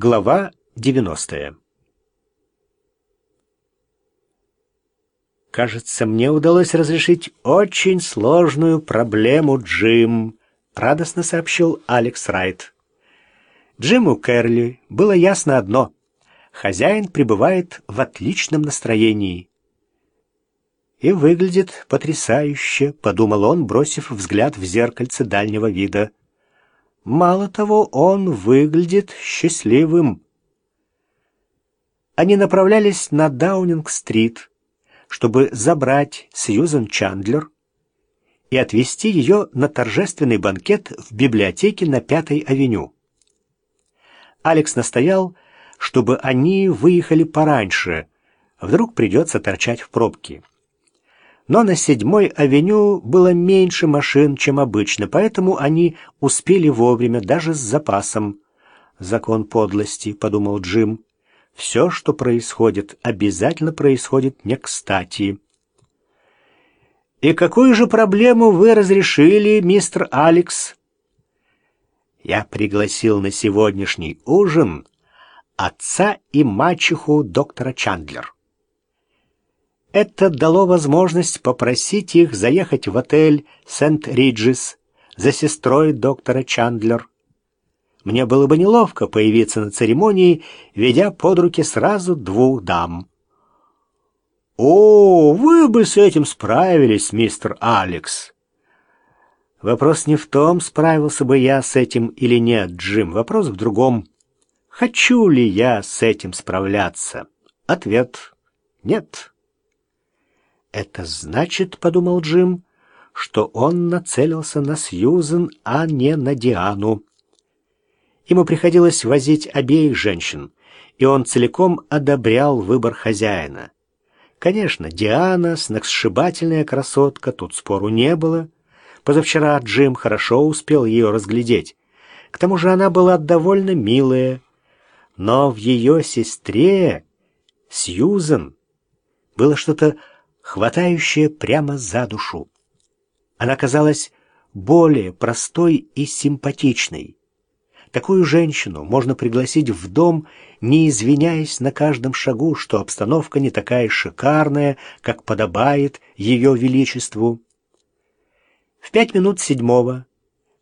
Глава 90 «Кажется, мне удалось разрешить очень сложную проблему, Джим», — радостно сообщил Алекс Райт. Джиму Кэрли было ясно одно — хозяин пребывает в отличном настроении. «И выглядит потрясающе», — подумал он, бросив взгляд в зеркальце дальнего вида. Мало того, он выглядит счастливым. Они направлялись на Даунинг-стрит, чтобы забрать Сьюзен Чандлер и отвезти ее на торжественный банкет в библиотеке на Пятой авеню. Алекс настоял, чтобы они выехали пораньше, вдруг придется торчать в пробке но на седьмой авеню было меньше машин, чем обычно, поэтому они успели вовремя, даже с запасом. «Закон подлости», — подумал Джим. «Все, что происходит, обязательно происходит не кстати». «И какую же проблему вы разрешили, мистер Алекс?» «Я пригласил на сегодняшний ужин отца и мачеху доктора Чандлер». Это дало возможность попросить их заехать в отель Сент-Риджис за сестрой доктора Чандлер. Мне было бы неловко появиться на церемонии, ведя под руки сразу двух дам. «О, вы бы с этим справились, мистер Алекс!» Вопрос не в том, справился бы я с этим или нет, Джим. Вопрос в другом. Хочу ли я с этим справляться? Ответ — нет. «Это значит, — подумал Джим, — что он нацелился на Сьюзен, а не на Диану. Ему приходилось возить обеих женщин, и он целиком одобрял выбор хозяина. Конечно, Диана, сногсшибательная красотка, тут спору не было. Позавчера Джим хорошо успел ее разглядеть. К тому же она была довольно милая. Но в ее сестре, Сьюзен, было что-то хватающая прямо за душу. Она казалась более простой и симпатичной. Такую женщину можно пригласить в дом, не извиняясь на каждом шагу, что обстановка не такая шикарная, как подобает ее величеству. В пять минут седьмого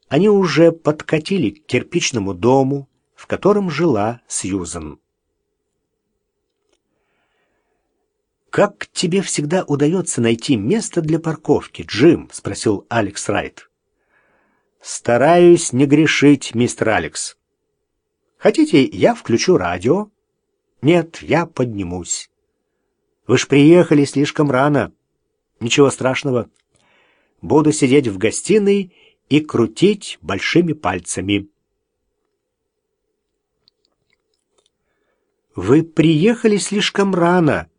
они уже подкатили к кирпичному дому, в котором жила Сьюзан. «Как тебе всегда удается найти место для парковки, Джим?» — спросил Алекс Райт. «Стараюсь не грешить, мистер Алекс. Хотите, я включу радио?» «Нет, я поднимусь. Вы ж приехали слишком рано. Ничего страшного. Буду сидеть в гостиной и крутить большими пальцами». «Вы приехали слишком рано», —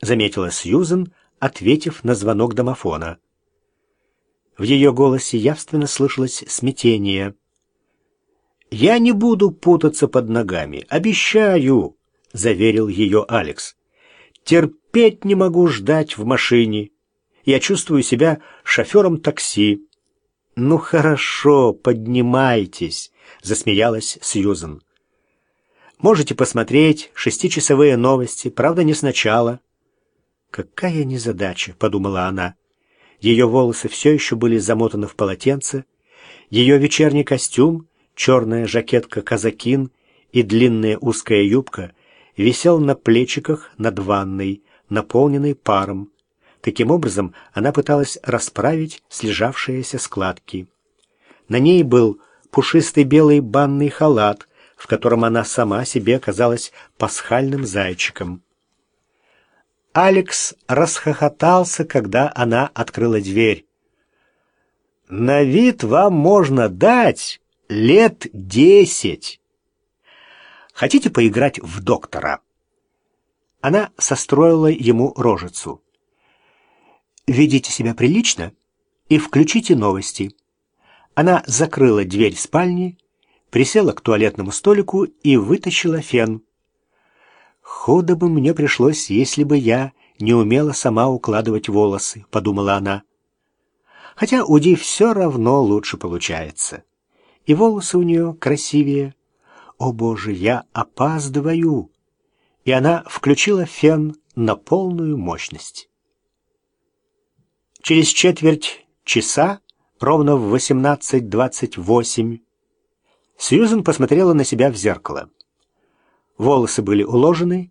заметила Сьюзен, ответив на звонок домофона. В ее голосе явственно слышалось смятение. «Я не буду путаться под ногами, обещаю», — заверил ее Алекс. «Терпеть не могу ждать в машине. Я чувствую себя шофером такси». «Ну хорошо, поднимайтесь», — засмеялась Сьюзен. «Можете посмотреть шестичасовые новости, правда, не сначала». «Какая незадача!» — подумала она. Ее волосы все еще были замотаны в полотенце, ее вечерний костюм, черная жакетка-казакин и длинная узкая юбка висел на плечиках над ванной, наполненной паром. Таким образом, она пыталась расправить слежавшиеся складки. На ней был пушистый белый банный халат, в котором она сама себе казалась пасхальным зайчиком. Алекс расхохотался, когда она открыла дверь. «На вид вам можно дать лет десять. Хотите поиграть в доктора?» Она состроила ему рожицу. «Ведите себя прилично и включите новости». Она закрыла дверь спальни, присела к туалетному столику и вытащила фен. «Худо бы мне пришлось, если бы я не умела сама укладывать волосы», — подумала она. Хотя у Ди все равно лучше получается. И волосы у нее красивее. О боже, я опаздываю! И она включила фен на полную мощность. Через четверть часа, ровно в 18.28, Сьюзен посмотрела на себя в зеркало. Волосы были уложены,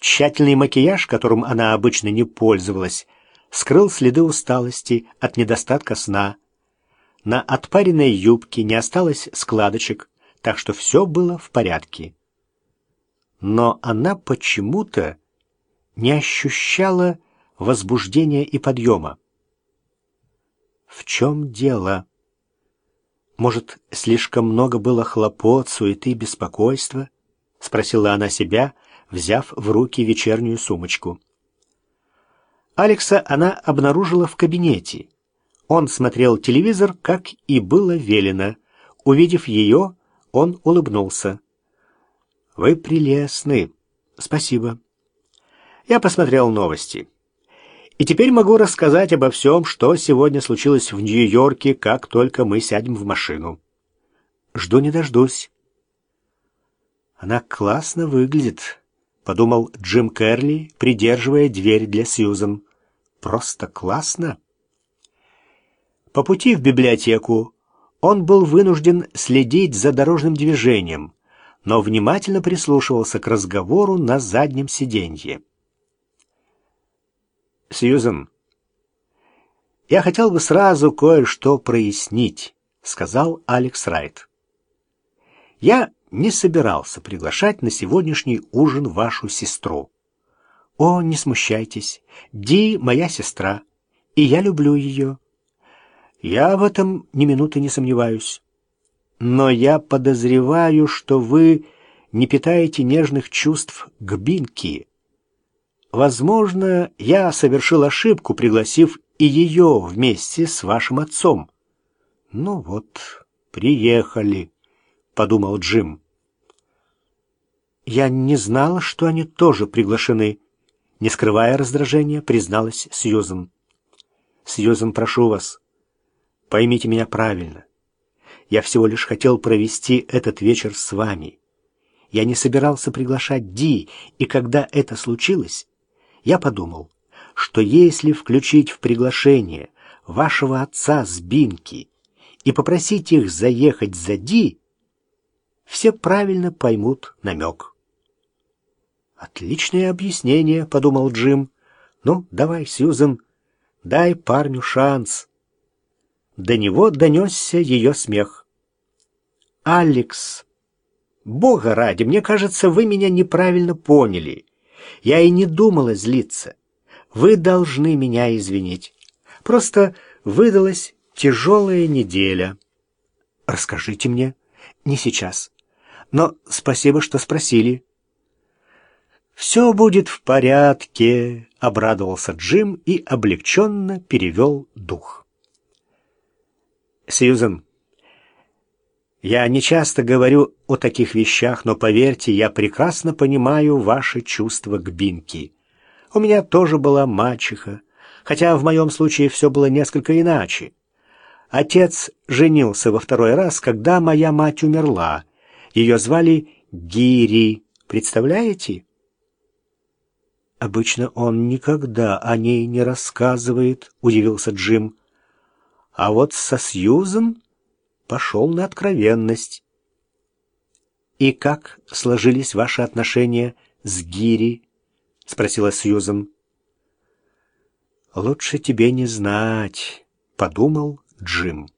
тщательный макияж, которым она обычно не пользовалась, скрыл следы усталости от недостатка сна. На отпаренной юбке не осталось складочек, так что все было в порядке. Но она почему-то не ощущала возбуждения и подъема. В чем дело? Может, слишком много было хлопот, суеты, беспокойства? Спросила она себя, взяв в руки вечернюю сумочку. Алекса она обнаружила в кабинете. Он смотрел телевизор, как и было велено. Увидев ее, он улыбнулся. «Вы прелестны. Спасибо. Я посмотрел новости. И теперь могу рассказать обо всем, что сегодня случилось в Нью-Йорке, как только мы сядем в машину. Жду не дождусь». «Она классно выглядит», — подумал Джим Керли, придерживая дверь для Сьюзан. «Просто классно». По пути в библиотеку он был вынужден следить за дорожным движением, но внимательно прислушивался к разговору на заднем сиденье. «Сьюзен, я хотел бы сразу кое-что прояснить», — сказал Алекс Райт. «Я не собирался приглашать на сегодняшний ужин вашу сестру. О, не смущайтесь, Ди — моя сестра, и я люблю ее. Я в этом ни минуты не сомневаюсь. Но я подозреваю, что вы не питаете нежных чувств к Бинки. Возможно, я совершил ошибку, пригласив и ее вместе с вашим отцом. Ну вот, приехали подумал Джим. Я не знала, что они тоже приглашены, не скрывая раздражения, призналась Сьюзен. Сьюзен, прошу вас, поймите меня правильно. Я всего лишь хотел провести этот вечер с вами. Я не собирался приглашать Ди, и когда это случилось, я подумал, что если включить в приглашение вашего отца с Бинки и попросить их заехать за Ди, все правильно поймут намек. «Отличное объяснение», — подумал Джим. «Ну, давай, Сьюзен, дай парню шанс». До него донесся ее смех. «Алекс, бога ради, мне кажется, вы меня неправильно поняли. Я и не думала злиться. Вы должны меня извинить. Просто выдалась тяжелая неделя. Расскажите мне. Не сейчас но спасибо, что спросили». «Все будет в порядке», — обрадовался Джим и облегченно перевел дух. «Сьюзен, я не часто говорю о таких вещах, но поверьте, я прекрасно понимаю ваши чувства к Бинке. У меня тоже была мачеха, хотя в моем случае все было несколько иначе. Отец женился во второй раз, когда моя мать умерла, ее звали Гири, представляете? Обычно он никогда о ней не рассказывает, удивился Джим. А вот со Сьюзен пошел на откровенность. И как сложились ваши отношения с Гири? спросила Сьюзен. Лучше тебе не знать, подумал Джим.